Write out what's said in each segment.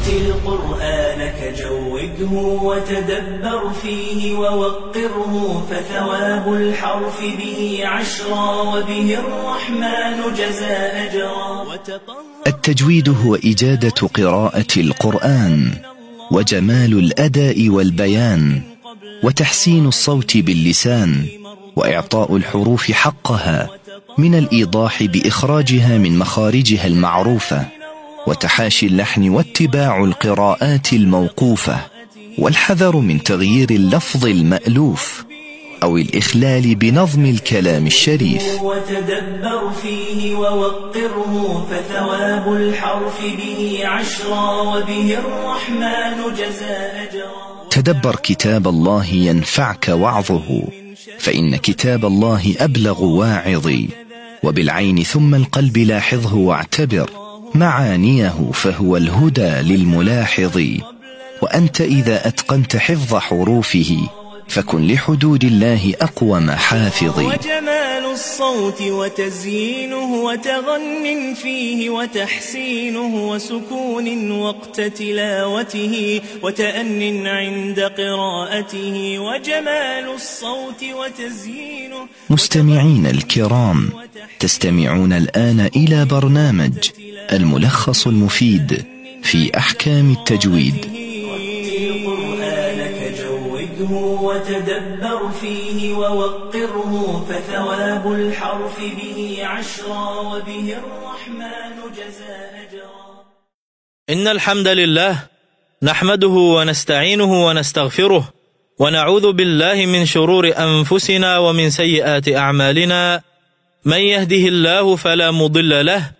رتل قرآنك جوده وتدبر فيه ووقره فثواب الحرف به عشرا وبه الرحمن جزى أجرا. التجويد هو إجادة قراءة القرآن وجمال الأداء والبيان وتحسين الصوت باللسان وإعطاء الحروف حقها من الإيضاح بإخراجها من مخارجها المعروفة. وتحاشي اللحن واتباع القراءات الموقوفة والحذر من تغيير اللفظ المألوف أو الإخلال بنظم الكلام الشريف. وتدبر فيه ووقره فثواب الحرف به عشرا وبه الرحمن جزى أجرا. تدبر كتاب الله ينفعك وعظه فإن كتاب الله أبلغ واعظ وبالعين ثم القلب لاحظه واعتبر معانيه فهو الهدى للملاحظ. وأنت إذا أتقنت حفظ حروفه فكن لحدود الله أقوم حافظ. وجمال الصوت وتزيينه وتغن فيه وتحسينه وسكون وقت تلاوته وتأن عند قراءته. وجمال الصوت وتزيينه مستمعين الكرام تستمعون الآن إلى برنامج الملخص المفيد في أحكام التجويد. وتدبر فيه ووقره فثواب الحرف به عشرا وبه الرحمن جزى أجرا. إن الحمد لله نحمده ونستعينه ونستغفره ونعوذ بالله من شرور أنفسنا ومن سيئات أعمالنا. من يهده الله فلا مضل له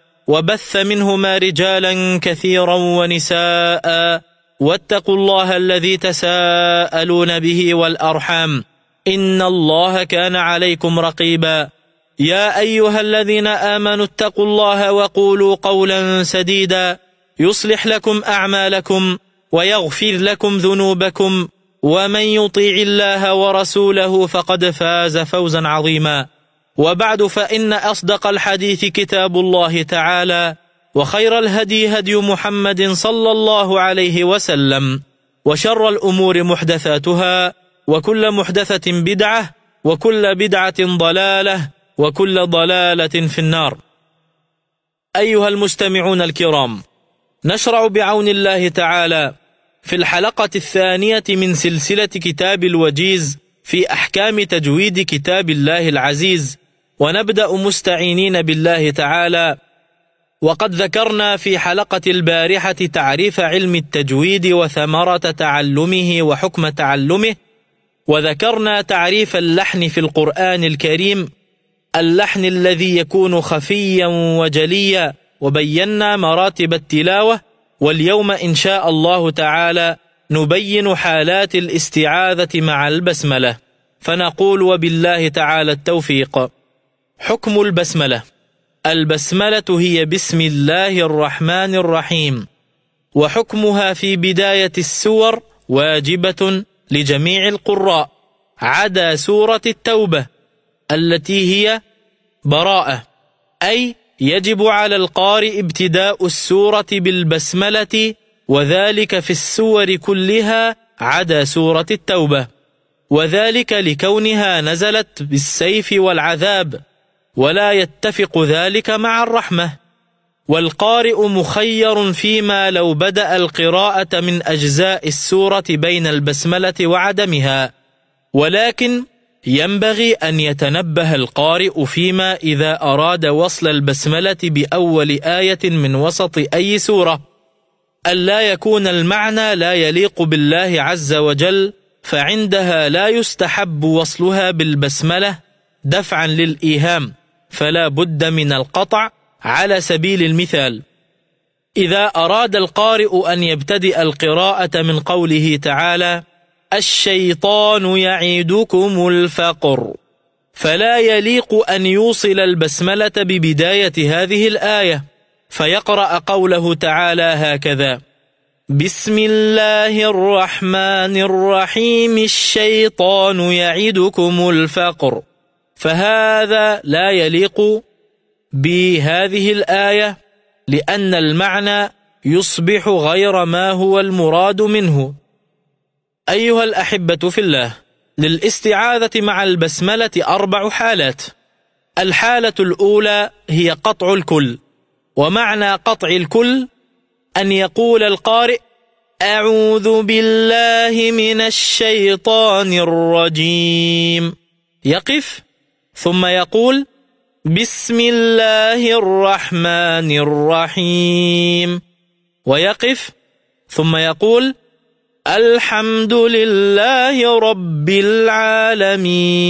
وبث منهما رجالا كثيرا ونساء واتقوا الله الذي تساءلون به والأرحام إن الله كان عليكم رقيبا. يا أيها الذين آمنوا اتقوا الله وقولوا قولا سديدا. يصلح لكم أعمالكم ويغفر لكم ذنوبكم. ومن يطيع الله ورسوله فقد فاز فوزا عظيما. وبعد فإن أصدق الحديث كتاب الله تعالى وخير الهدي هدي محمد صلى الله عليه وسلم وشر الأمور محدثاتها وكل محدثة بدعة وكل بدعة ضلالة وكل ضلالة في النار. أيها المستمعون الكرام نشرع بعون الله تعالى في الحلقة الثانية من سلسلة كتاب الوجيز في أحكام تجويد كتاب الله العزيز ونبدأ مستعينين بالله تعالى. وقد ذكرنا في حلقة البارحة تعريف علم التجويد وثمرة تعلمه وحكم تعلمه وذكرنا تعريف اللحن في القرآن الكريم اللحن الذي يكون خفيا وجليا وبينا مراتب التلاوة واليوم إن شاء الله تعالى نبين حالات الاستعاذة مع البسملة. فنقول وبالله تعالى التوفيق. حكم البسملة. البسملة هي بسم الله الرحمن الرحيم. وحكمها في بداية السور واجبة لجميع القراء. عدا سورة التوبة التي هي براءة. أي يجب على القارئ ابتداء السورة بالبسملة وذلك في السور كلها عدا سورة التوبة. وذلك لكونها نزلت بالسيف والعذاب. ولا يتفق ذلك مع الرحمة. والقارئ مخير فيما لو بدأ القراءة من أجزاء السورة بين البسملة وعدمها. ولكن ينبغي أن يتنبه القارئ فيما إذا أراد وصل البسملة بأول آية من وسط أي سورة. ألا يكون المعنى لا يليق بالله عز وجل فعندها لا يستحب وصلها بالبسملة دفعا للإيهام. فلا بد من القطع على سبيل المثال. إذا أراد القارئ أن يبتدئ القراءة من قوله تعالى الشيطان يعيدكم الفقر. فلا يليق أن يوصل البسملة ببداية هذه الآية. فيقرأ قوله تعالى هكذا بسم الله الرحمن الرحيم الشيطان يعدكم الفقر. فهذا لا يليق بهذه الآية لأن المعنى يصبح غير ما هو المراد منه. أيها الأحبة في الله للاستعاذة مع البسملة أربع حالات. الحالة الأولى هي قطع الكل. ومعنى قطع الكل أن يقول القارئ أعوذ بالله من الشيطان الرجيم. يقف. ثم يقول بسم الله الرحمن الرحيم. ويقف ثم يقول الحمد لله رب العالمين.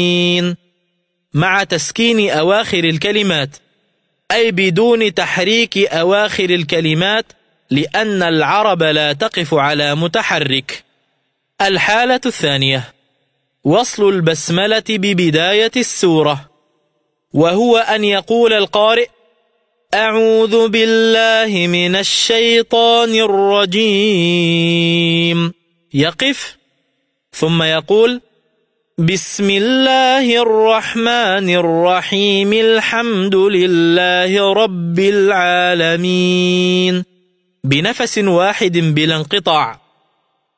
مع تسكين أواخر الكلمات أي بدون تحريك أواخر الكلمات لأن العرب لا تقف على متحرك. الحالة الثانية. وصل البسملة ببداية السورة. وهو أن يقول القارئ أعوذ بالله من الشيطان الرجيم. يقف ثم يقول بسم الله الرحمن الرحيم الحمد لله رب العالمين. بنفس واحد بلا انقطاع.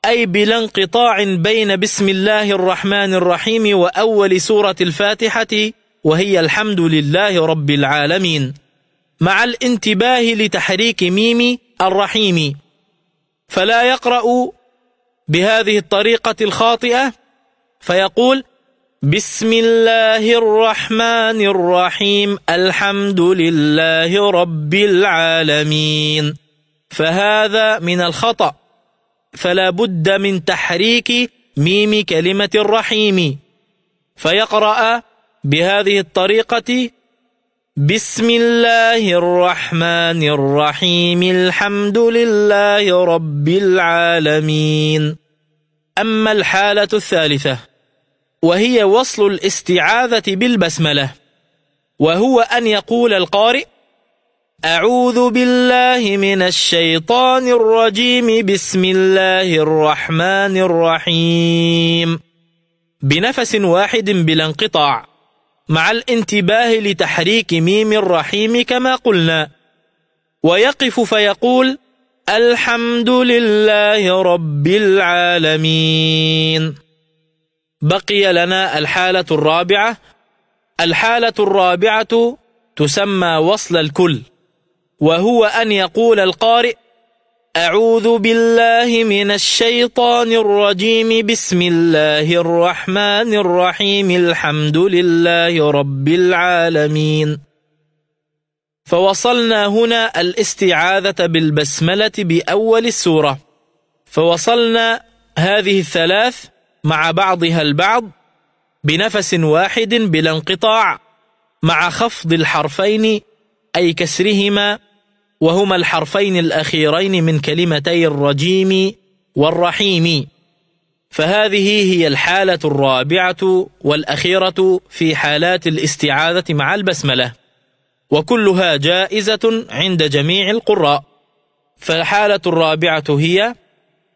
أي بلا انقطاع بين بسم الله الرحمن الرحيم وأول سورة الفاتحة وهي الحمد لله رب العالمين. مع الانتباه لتحريك ميم الرحيم. فلا يقرأ بهذه الطريقة الخاطئة فيقول بسم الله الرحمن الرحيم الحمد لله رب العالمين. فهذا من الخطأ. فلا بد من تحريك ميم كلمة الرحيم. فيقرأ بهذه الطريقة بسم الله الرحمن الرحيم الحمد لله رب العالمين. أما الحالة الثالثة وهي وصل الاستعاذة بالبسملة وهو أن يقول القارئ أعوذ بالله من الشيطان الرجيم. بسم الله الرحمن الرحيم. بنفس واحد بلا انقطاع. مع الانتباه لتحريك ميم الرحيم كما قلنا. ويقف فيقول الحمد لله رب العالمين. بقي لنا الحالة الرابعة. الحالة الرابعة تسمى وصل الكل. وهو أن يقول القارئ أعوذ بالله من الشيطان الرجيم بسم الله الرحمن الرحيم الحمد لله رب العالمين. فوصلنا هنا الاستعاذة بالبسملة بأول السورة فوصلنا هذه الثلاث مع بعضها البعض بنفس واحد بلا انقطاع مع خفض الحرفين أي كسرهما وهما الحرفين الأخيرين من كلمتي الرجيم والرحيم. فهذه هي الحالة الرابعة والأخيرة في حالات الاستعاذة مع البسملة. وكلها جائزة عند جميع القراء. فالحالة الرابعة هي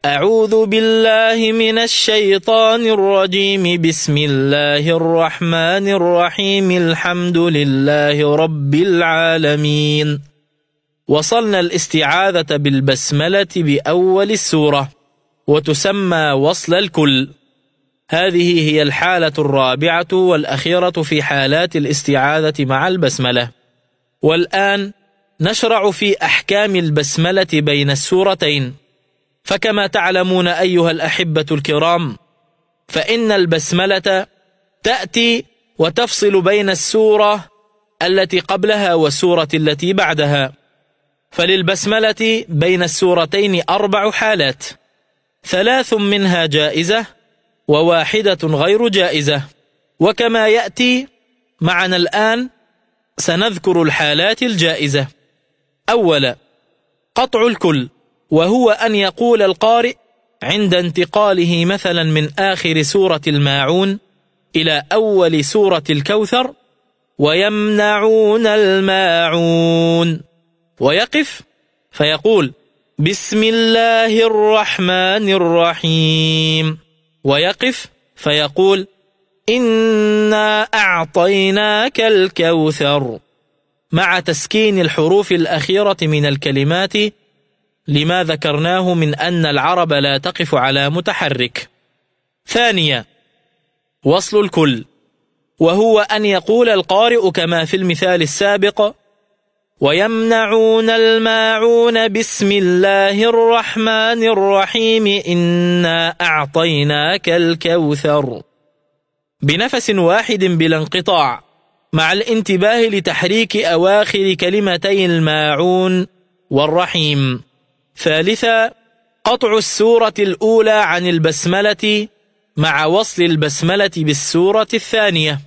أعوذ بالله من الشيطان الرجيم. بسم الله الرحمن الرحيم. الحمد لله رب العالمين. وصلنا الاستعاذة بالبسملة بأول السورة وتسمى وصل الكل. هذه هي الحالة الرابعة والأخيرة في حالات الاستعاذة مع البسملة. والآن نشرع في أحكام البسملة بين السورتين. فكما تعلمون أيها الأحبة الكرام فإن البسملة تأتي وتفصل بين السورة التي قبلها والسورة التي بعدها. فللبسملة بين السورتين أربع حالات. ثلاث منها جائزة وواحدة غير جائزة. وكما يأتي معنا الآن سنذكر الحالات الجائزة. أولا قطع الكل وهو أن يقول القارئ عند انتقاله مثلا من آخر سورة الماعون إلى أول سورة الكوثر ويمنعون الماعون ويقف فيقول بسم الله الرحمن الرحيم. ويقف فيقول إنا أعطيناك الكوثر. مع تسكين الحروف الأخيرة من الكلمات لما ذكرناه من أن العرب لا تقف على متحرك. ثانيا وصل الكل. وهو أن يقول القارئ كما في المثال السابق ويمنعون الماعون بسم الله الرحمن الرحيم إنا أعطيناك الكوثر. بنفس واحد بلا انقطاع مع الانتباه لتحريك أواخر كلمتي الماعون والرحيم. ثالثا قطع السورة الأولى عن البسملة مع وصل البسملة بالسورة الثانية.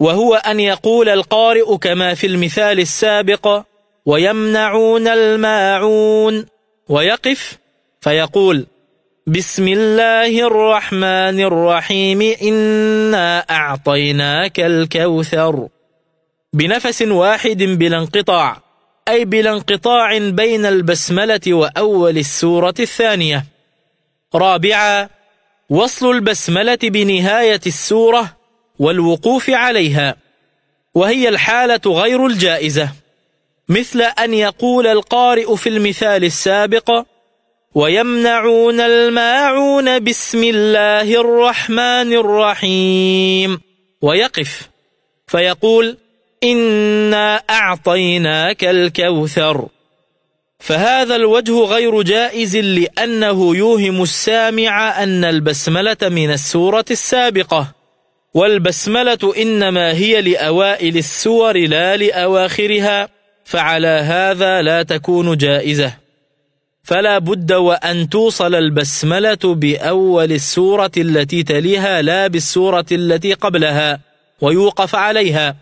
وهو أن يقول القارئ كما في المثال السابق ويمنعون الماعون. ويقف فيقول بسم الله الرحمن الرحيم إنا أعطيناك الكوثر. بنفس واحد بلا انقطاع أي بلا انقطاع بين البسملة وأول السورة الثانية. رابعا وصل البسملة بنهاية السورة والوقوف عليها. وهي الحالة غير الجائزة. مثل أن يقول القارئ في المثال السابق ويمنعون الماعون بسم الله الرحمن الرحيم ويقف. فيقول إنا أعطيناك الكوثر فهذا الوجه غير جائز لأنه يوهم السامع أن البسملة من السورة السابقة. والبسملة إنما هي لأوائل السور لا لأواخرها فعلى هذا لا تكون جائزة. فلا بد وأن توصل البسملة بأول السورة التي تليها لا بالسورة التي قبلها ويوقف عليها.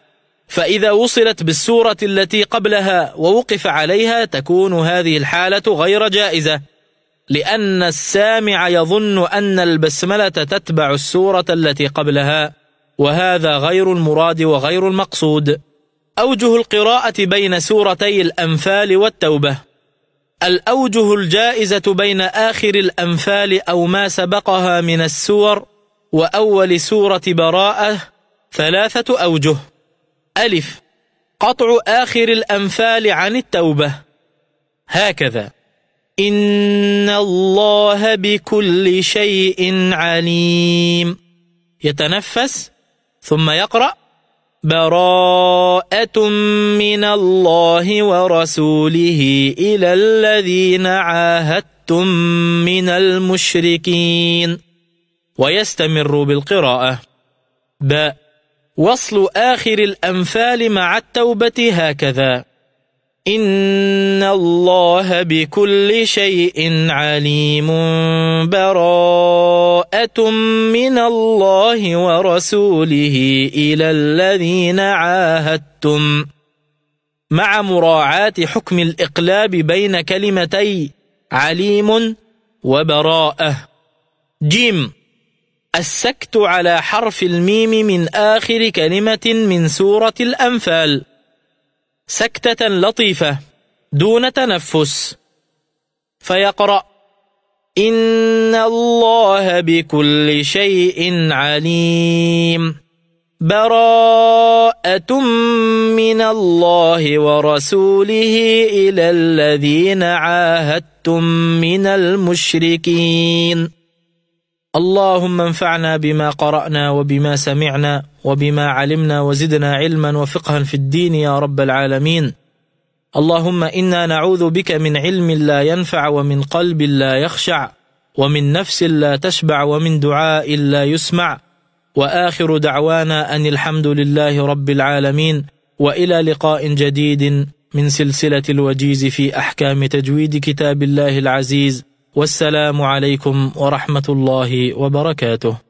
فإذا وصلت بالسورة التي قبلها ووقف عليها تكون هذه الحالة غير جائزة. لأن السامع يظن أن البسملة تتبع السورة التي قبلها. وهذا غير المراد وغير المقصود. أوجه القراءة بين سورتي الأنفال والتوبة. الأوجه الجائزة بين آخر الأنفال أو ما سبقها من السور وأول سورة براءة ثلاثة أوجه. ألف. قطع آخر الأنفال عن التوبة. هكذا. إن الله بكل شيء عليم. يتنفس ثم يقرأ براءة من الله ورسوله إلى الذين عاهدتم من المشركين. ويستمر بالقراءة. ب. وصل آخر الأنفال مع التوبة هكذا. إن الله بكل شيء عليم براءة من الله ورسوله إلى الذين عاهدتم. مع مراعاة حكم الإقلاب بين كلمتي عليم وبراءة. جيم. السكت على حرف الميم من آخر كلمة من سورة الأنفال. سكتة لطيفة. دون تنفس. فيقرأ إن الله بكل شيء عليم. براءة من الله ورسوله إلى الذين عاهدتم من المشركين. اللهم انفعنا بما قرأنا وبما سمعنا وبما علمنا وزدنا علما وفقها في الدين يا رب العالمين. اللهم إنا نعوذ بك من علم لا ينفع ومن قلب لا يخشع ومن نفس لا تشبع ومن دعاء لا يسمع. وآخر دعوانا أن الحمد لله رب العالمين وإلى لقاء جديد من سلسلة الوجيز في أحكام تجويد كتاب الله العزيز. والسلام عليكم ورحمة الله وبركاته.